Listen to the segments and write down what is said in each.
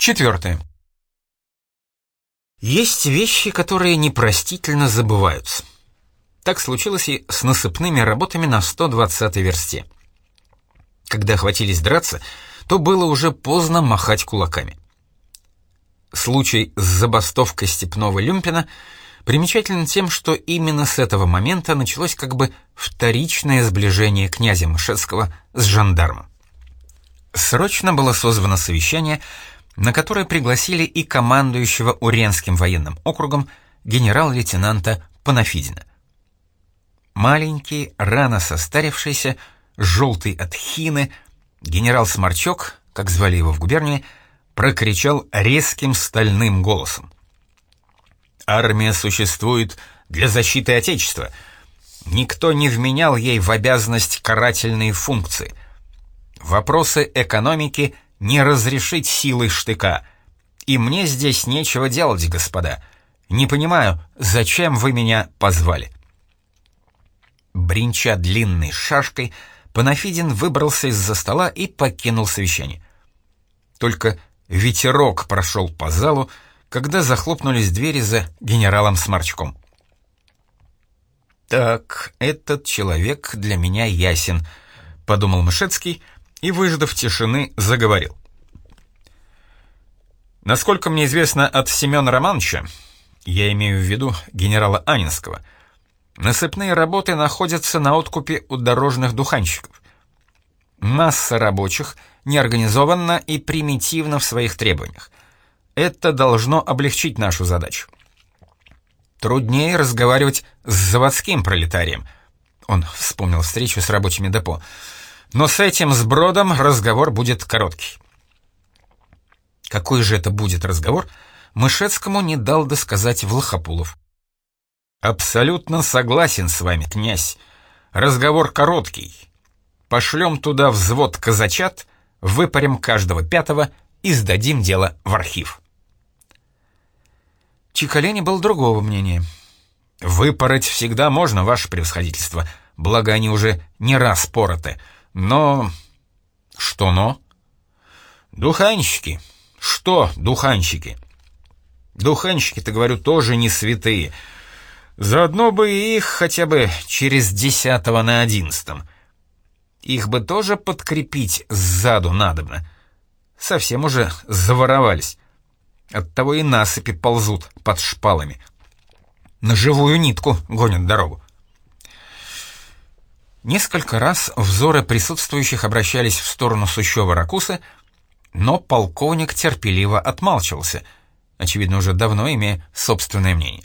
Четвертое. Есть вещи, которые непростительно забываются. Так случилось и с насыпными работами на 120-й версте. Когда хватились драться, то было уже поздно махать кулаками. Случай с забастовкой степного люмпина примечателен тем, что именно с этого момента началось как бы вторичное сближение князя Мышецкого с жандармом. Срочно было созвано совещание, на которое пригласили и командующего Уренским военным округом генерал-лейтенанта Панафидина. Маленький, рано состарившийся, желтый от хины, генерал Сморчок, как звали его в губернии, прокричал резким стальным голосом. «Армия существует для защиты Отечества. Никто не вменял ей в обязанность карательные функции. Вопросы экономики не разрешить силой штыка. И мне здесь нечего делать, господа. Не понимаю, зачем вы меня позвали?» Бринча длинной шашкой, Панафидин выбрался из-за стола и покинул совещание. Только ветерок прошел по залу, когда захлопнулись двери за генералом Сморчком. «Так, этот человек для меня ясен», — подумал Мышецкий и, выждав тишины, заговорил. «Насколько мне известно от Семена Романовича, я имею в виду генерала Анинского, — Насыпные работы находятся на откупе у дорожных духанщиков. Масса рабочих неорганизованна и примитивна в своих требованиях. Это должно облегчить нашу задачу. Труднее разговаривать с заводским пролетарием. Он вспомнил встречу с рабочими депо. Но с этим сбродом разговор будет короткий. Какой же это будет разговор, Мышецкому не дал досказать Влахопулов. «Абсолютно согласен с вами, князь. Разговор короткий. Пошлем туда взвод казачат, выпарим каждого пятого и сдадим дело в архив». Чикалени был другого мнения. «Выпороть всегда можно, ваше превосходительство, благо они уже не раз пороты. Но...» «Что но?» «Духанщики. Что духанщики?» «Духанщики-то, говорю, тоже не святые». Заодно бы их хотя бы через десятого на одиннадцатом. Их бы тоже подкрепить сзаду надобно. Совсем уже заворовались. Оттого и насыпи ползут под шпалами. На живую нитку гонят дорогу. Несколько раз взоры присутствующих обращались в сторону Сущева Ракусы, но полковник терпеливо отмалчивался, очевидно, уже давно имея собственное мнение.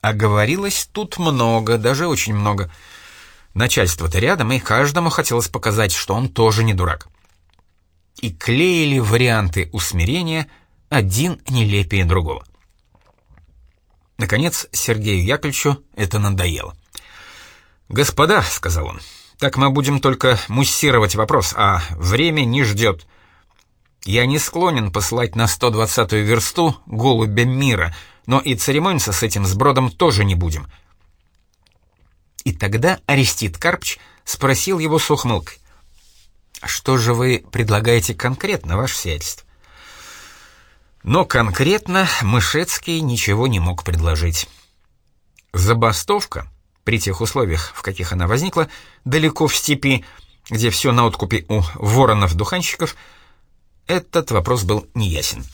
А говорилось тут много, даже очень много. Начальство-то рядом, и каждому хотелось показать, что он тоже не дурак. И клеили варианты усмирения, один нелепее другого. Наконец, Сергею Яковлевичу это надоело. «Господа», — сказал он, — «так мы будем только муссировать вопрос, а время не ждет. Я не склонен послать на 120-ю версту голубя мира», но и церемониться с этим сбродом тоже не будем. И тогда Арестит Карпч спросил его с ухмылкой. «А что же вы предлагаете конкретно, ваше сиятельство?» Но конкретно Мышецкий ничего не мог предложить. Забастовка, при тех условиях, в каких она возникла, далеко в степи, где все на откупе у воронов-духанщиков, этот вопрос был неясен.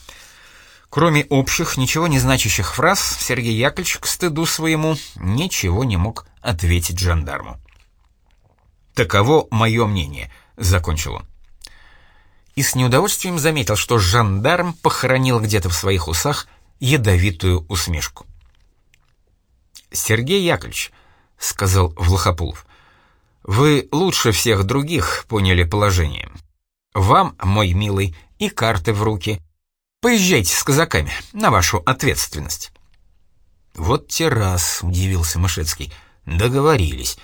Кроме общих, ничего не значащих фраз, Сергей Яковлевич к стыду своему ничего не мог ответить жандарму. «Таково мое мнение», — закончил он. И с неудовольствием заметил, что жандарм похоронил где-то в своих усах ядовитую усмешку. «Сергей Яковлевич», — сказал Влахопулов, — «вы лучше всех других поняли положение. Вам, мой милый, и карты в руки, Поезжайте с казаками, на вашу ответственность». «Вот те раз», — удивился Мышецкий, — «договорились».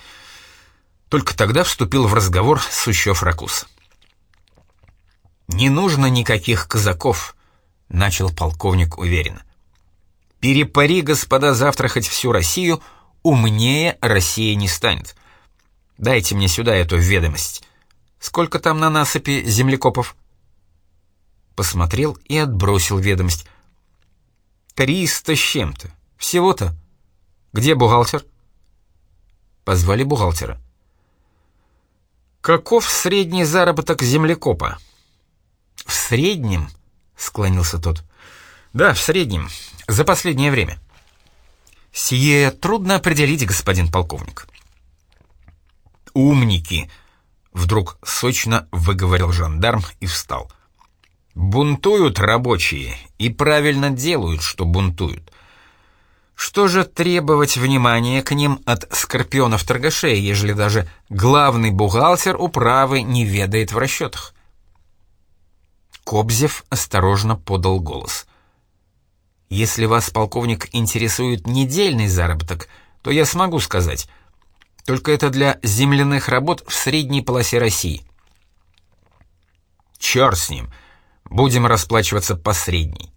Только тогда вступил в разговор Сущев Ракус. «Не нужно никаких казаков», — начал полковник уверенно. «Перепари, господа, завтра хоть всю Россию, умнее Россия не станет. Дайте мне сюда эту ведомость. Сколько там на насыпи землекопов?» посмотрел и отбросил ведомость. «Триста с чем-то. Всего-то. Где бухгалтер?» Позвали бухгалтера. «Каков средний заработок землекопа?» «В среднем?» — склонился тот. «Да, в среднем. За последнее время». «Сие трудно определить, господин полковник». «Умники!» — вдруг сочно выговорил жандарм и встал. «Бунтуют рабочие и правильно делают, что бунтуют. Что же требовать внимания к ним от скорпионов-торгашей, ежели даже главный бухгалтер управы не ведает в расчетах?» Кобзев осторожно подал голос. «Если вас, полковник, интересует недельный заработок, то я смогу сказать. Только это для земляных работ в средней полосе России». «Черт с ним! Будем расплачиваться по средней».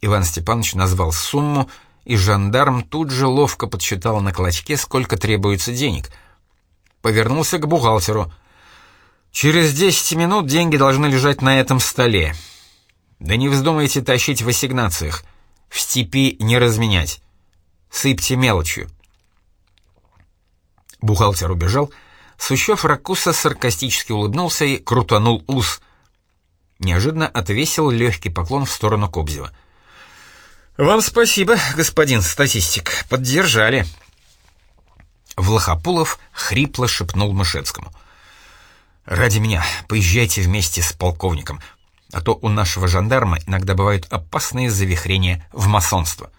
Иван Степанович назвал сумму, и жандарм тут же ловко подсчитал на клочке, сколько требуется денег. Повернулся к бухгалтеру. «Через десять минут деньги должны лежать на этом столе. Да не вздумайте тащить в ассигнациях. В степи не разменять. Сыпьте мелочью». Бухгалтер убежал. Сущев Ракуса саркастически улыбнулся и крутанул ус. Неожиданно отвесил легкий поклон в сторону Кобзева. «Вам спасибо, господин статистик, поддержали». Влахопулов хрипло шепнул Мышецкому. «Ради меня поезжайте вместе с полковником, а то у нашего жандарма иногда бывают опасные завихрения в масонство».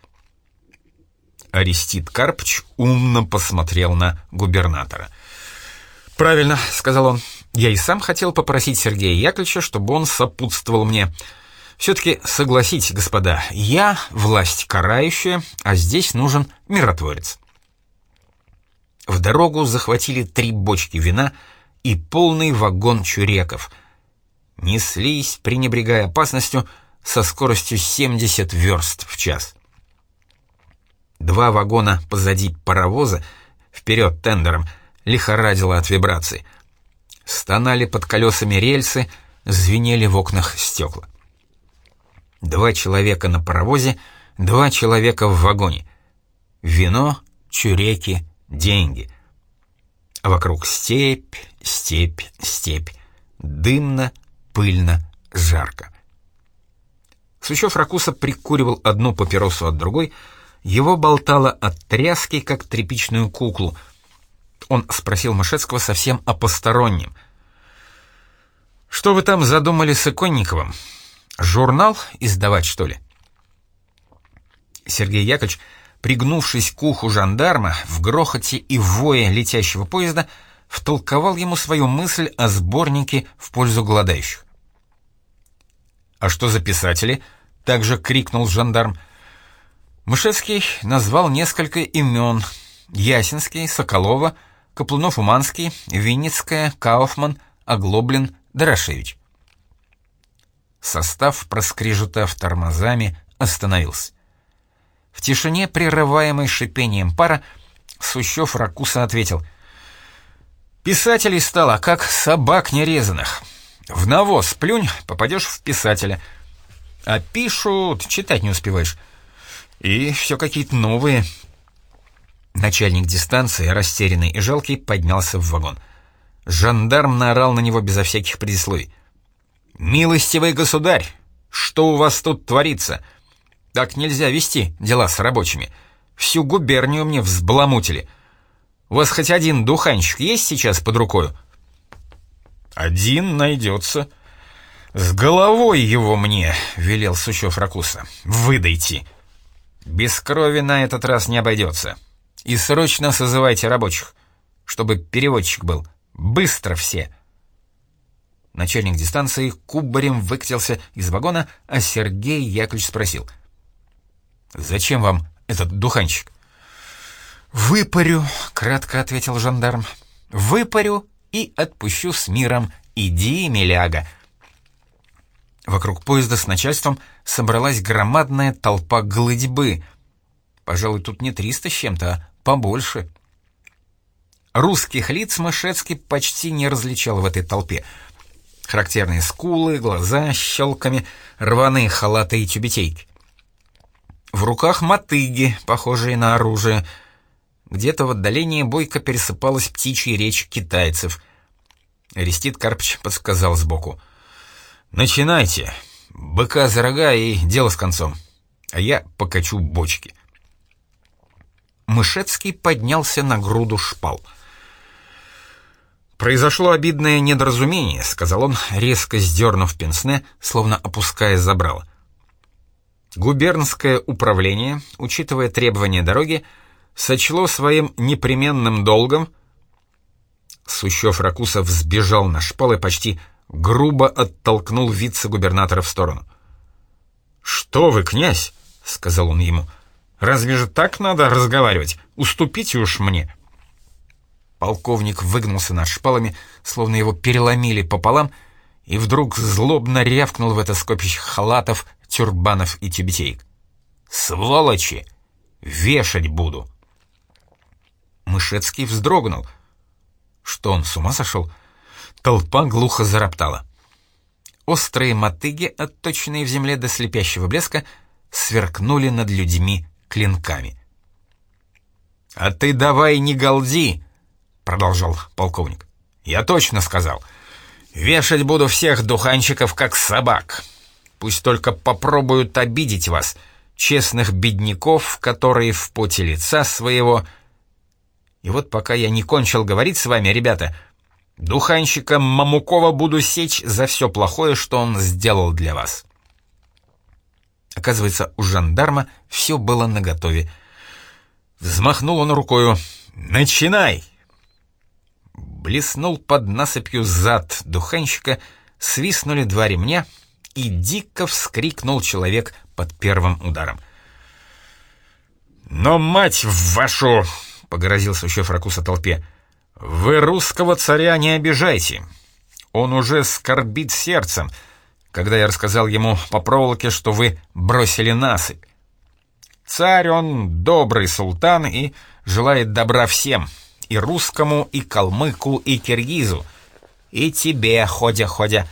Арестит Карпч умно посмотрел на губернатора. «Правильно», — сказал он, — «я и сам хотел попросить Сергея Яковлевича, чтобы он сопутствовал мне». Все-таки согласитесь, господа, я власть карающая, а здесь нужен миротворец. В дорогу захватили три бочки вина и полный вагон чуреков. Неслись, пренебрегая опасностью, со скоростью 70 верст в час. Два вагона позади паровоза, вперед тендером, лихорадило от вибраций. Стонали под колесами рельсы, звенели в окнах стекла. Два человека на паровозе, два человека в вагоне. Вино, чуреки, деньги. А вокруг степь, степь, степь. Дымно, пыльно, жарко. Сущев Ракуса прикуривал одну папиросу от другой, его болтало от тряски, как тряпичную куклу. Он спросил Мышецкого совсем о постороннем. «Что вы там задумали с Иконниковым?» Журнал издавать, что ли? Сергей Яковлевич, пригнувшись к уху жандарма, в грохоте и вое летящего поезда, втолковал ему свою мысль о сборнике в пользу голодающих. «А что за писатели?» — также крикнул жандарм. Мышевский назвал несколько имен. Ясинский, Соколова, Каплунов-Уманский, Винницкая, Кауфман, Оглоблин, Дорошевич. Состав, проскрежетав тормозами, остановился. В тишине, прерываемой шипением пара, Сущев Ракуса ответил. «Писателей стало, как собак нерезанных. В навоз плюнь, попадешь в писателя. А пишут, читать не успеваешь. И все какие-то новые». Начальник дистанции, растерянный и жалкий, поднялся в вагон. Жандарм наорал на него безо всяких предисловий. «Милостивый государь, что у вас тут творится? Так нельзя вести дела с рабочими. Всю губернию мне взбаламутили. У вас хоть один духанчик есть сейчас под рукою?» «Один найдется». «С головой его мне», — велел Сучев Ракуса. «Выдайте». «Без крови на этот раз не обойдется. И срочно созывайте рабочих, чтобы переводчик был. Быстро все». Начальник дистанции кубарем выкатился из вагона, а Сергей Яковлевич спросил. «Зачем вам этот духанчик?» «Выпарю», — кратко ответил жандарм. «Выпарю и отпущу с миром. Иди, миляга». Вокруг поезда с начальством собралась громадная толпа голодьбы. Пожалуй, тут не триста с чем-то, а побольше. Русских лиц Мышецкий почти не различал в этой толпе — Характерные скулы, глаза щелками, рваные халаты и тюбетейки. В руках мотыги, похожие на оружие. Где-то в отдалении бойко пересыпалась птичья речь китайцев. Арестит Карпч подсказал сбоку. «Начинайте. Быка за рога и дело с концом. А я покачу бочки». Мышецкий поднялся на груду шпал. «Произошло обидное недоразумение», — сказал он, резко сдернув пенсне, словно опуская забрало. Губернское управление, учитывая требования дороги, сочло своим непременным долгом. Сущев Ракусов сбежал на шпалы, почти грубо оттолкнул вице-губернатора в сторону. «Что вы, князь?» — сказал он ему. «Разве же так надо разговаривать? Уступите уж мне». Полковник выгнулся над шпалами, словно его переломили пополам, и вдруг злобно рявкнул в это скопище халатов, тюрбанов и тюбетеек. «Сволочи! Вешать буду!» Мышецкий вздрогнул. Что он, с ума сошел? Толпа глухо зароптала. Острые мотыги, отточенные в земле до слепящего блеска, сверкнули над людьми клинками. «А ты давай не галди!» — продолжал полковник. «Я точно сказал. Вешать буду всех духанщиков, как собак. Пусть только попробуют обидеть вас, честных бедняков, которые в поте лица своего... И вот пока я не кончил говорить с вами, ребята, духанщика Мамукова буду сечь за все плохое, что он сделал для вас. Оказывается, у жандарма все было наготове. Взмахнул он рукою. «Начинай!» Блеснул под насыпью зад духанщика, свистнули два ремня — и дико вскрикнул человек под первым ударом. «Но, мать вашу!» — погрозил Сущев Ракуса толпе. «Вы русского царя не обижайте. Он уже скорбит сердцем, когда я рассказал ему по проволоке, что вы бросили насыпь. Царь он добрый султан и желает добра всем, и русскому, и калмыку, и киргизу, и тебе, ходя-ходя».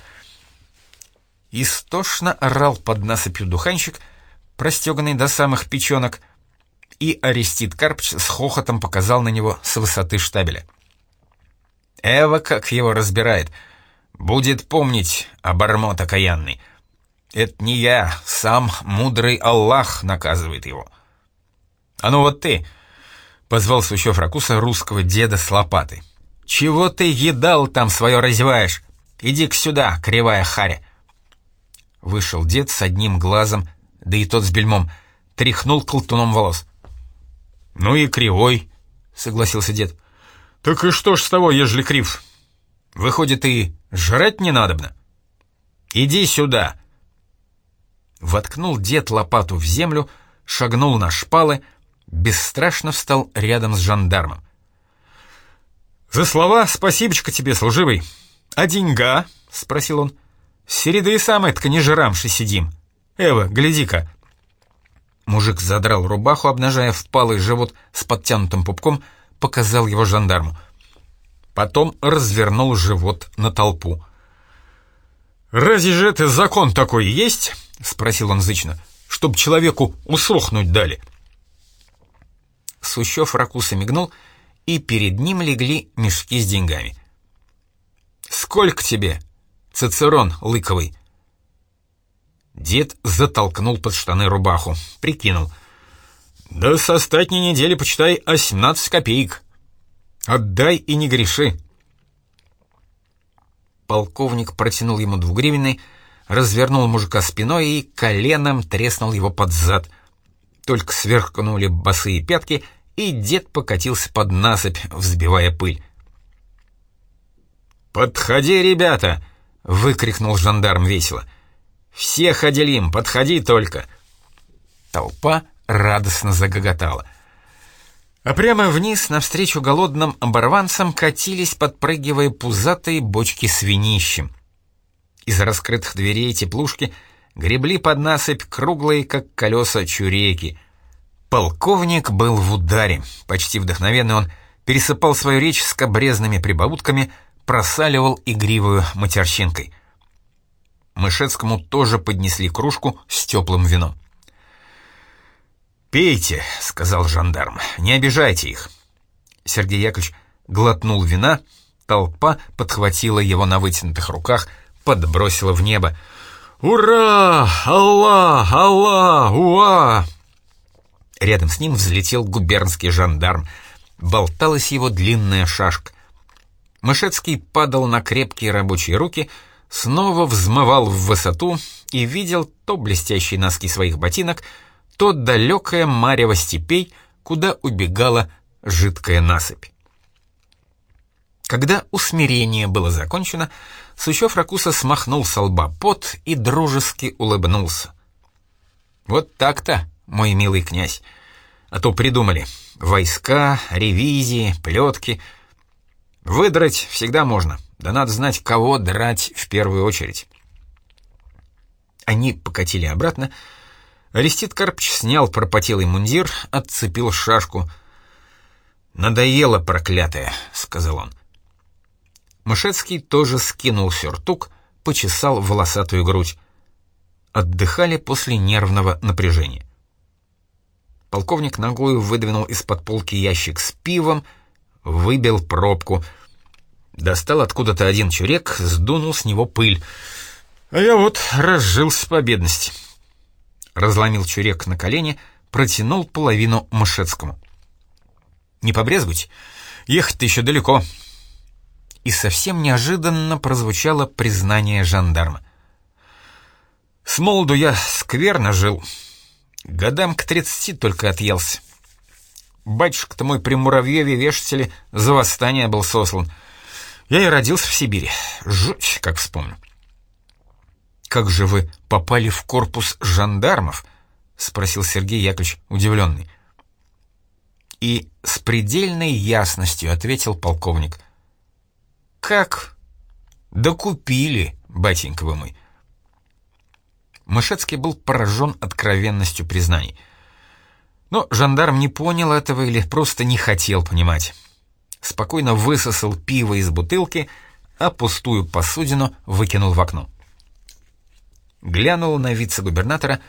Истошно орал под насыпью духанщик, простеганный до самых печенок, и Арестит Карпч с хохотом показал на него с высоты штабеля. Эва как его разбирает. Будет помнить, обормот окаянный. Это не я, сам мудрый Аллах наказывает его. А ну вот ты, — позвал Сущев Ракуса русского деда с лопатой. Чего ты едал там свое разеваешь? Иди-ка сюда, кривая харя. Вышел дед с одним глазом, да и тот с бельмом, тряхнул колтуном волос. «Ну и кривой», — согласился дед. «Так и что ж с того, ежели крив? Выходит, и жрать не надобно? Иди сюда!» Воткнул дед лопату в землю, шагнул на шпалы, бесстрашно встал рядом с жандармом. «За слова спасибочка тебе, служивый. А деньга?» — спросил он. Середы и самой-то не жрамши сидим. Эва, гляди-ка!» Мужик задрал рубаху, обнажая впалый живот с подтянутым пупком, показал его жандарму. Потом развернул живот на толпу. «Разве же это закон такой есть?» — спросил он зычно. «Чтоб человеку усохнуть дали». Сущев ракуса мигнул, и перед ним легли мешки с деньгами. «Сколько тебе?» Цицерон лыковый». Дед затолкнул под штаны рубаху, прикинул. «Да со статней недели, почитай, 17 копеек. Отдай и не греши». Полковник протянул ему двугривенный, развернул мужика спиной и коленом треснул его под зад. Только сверкнули босые пятки, и дед покатился под насыпь, взбивая пыль. «Подходи, ребята!» — выкрикнул жандарм весело. «Всех отделим, подходи только!» Толпа радостно загоготала. А прямо вниз, навстречу голодным оборванцам, катились, подпрыгивая пузатые бочки с винищем. Из раскрытых дверей теплушки гребли под насыпь круглые, как колеса, чуреки. Полковник был в ударе. Почти вдохновенно он пересыпал свою речь скобрезными прибаутками — просаливал игривую матерщинкой. Мышецкому тоже поднесли кружку с теплым вином. «Пейте», — сказал жандарм, — «не обижайте их». Сергей Яковлевич глотнул вина, толпа подхватила его на вытянутых руках, подбросила в небо. «Ура! Аллах! Аллах! Уа!» Рядом с ним взлетел губернский жандарм. Болталась его длинная шашка. Мышецкий падал на крепкие рабочие руки, снова взмывал в высоту и видел то блестящие носки своих ботинок, то далекое марево степей, куда убегала жидкая насыпь. Когда усмирение было закончено, Сущев Ракуса смахнул со лба пот и дружески улыбнулся. «Вот так-то, мой милый князь. А то придумали. Войска, ревизии, плетки. Выдрать всегда можно. Да надо знать, кого драть в первую очередь». Они покатили обратно. Арестит Карпч снял пропотелый мундир, отцепил шашку. «Надоело, проклятое», — сказал он. Мышецкий тоже скинул сюртук, почесал волосатую грудь. Отдыхали после нервного напряжения. Полковник ногою выдвинул из-под полки ящик с пивом, выбил пробку. Достал откуда-то один чурек, сдунул с него пыль. А я вот разжился по бедности. Разломил чурек на колени, протянул половину Мышецкому. «Не побрезгуйте, ехать-то еще далеко», и совсем неожиданно прозвучало признание жандарма. «С молоду я скверно жил. Годам к тридцати только отъелся. Батюшка-то мой при Муравьеве вешатели за восстание был сослан. Я и родился в Сибири. Жуть, как вспомню». «Как же вы попали в корпус жандармов?» — спросил Сергей Яковлевич, удивленный. И с предельной ясностью ответил полковник — «Как?» «Да купили, батенька вы мой». Мышецкий был поражен откровенностью признаний. Но жандарм не понял этого или просто не хотел понимать. Спокойно высосал пиво из бутылки, а пустую посудину выкинул в окно. Глянул на вице-губернатора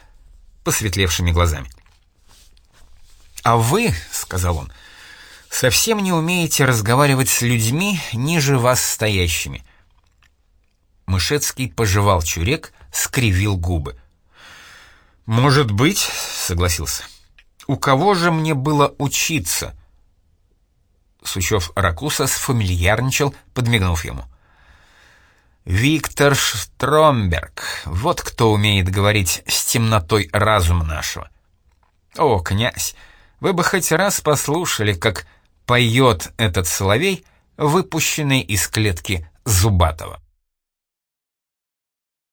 посветлевшими глазами. «А вы, — сказал он, — совсем не умеете разговаривать с людьми, ниже вас стоящими». Мышецкий пожевал чурек, скривил губы. «Может быть», — согласился. «У кого же мне было учиться?» Сучев Ракуса сфамильярничал, подмигнув ему. «Виктор Штромберг, вот кто умеет говорить с темнотой разума нашего. О, князь, вы бы хоть раз послушали, как поет этот соловей, выпущенный из клетки Зубатова.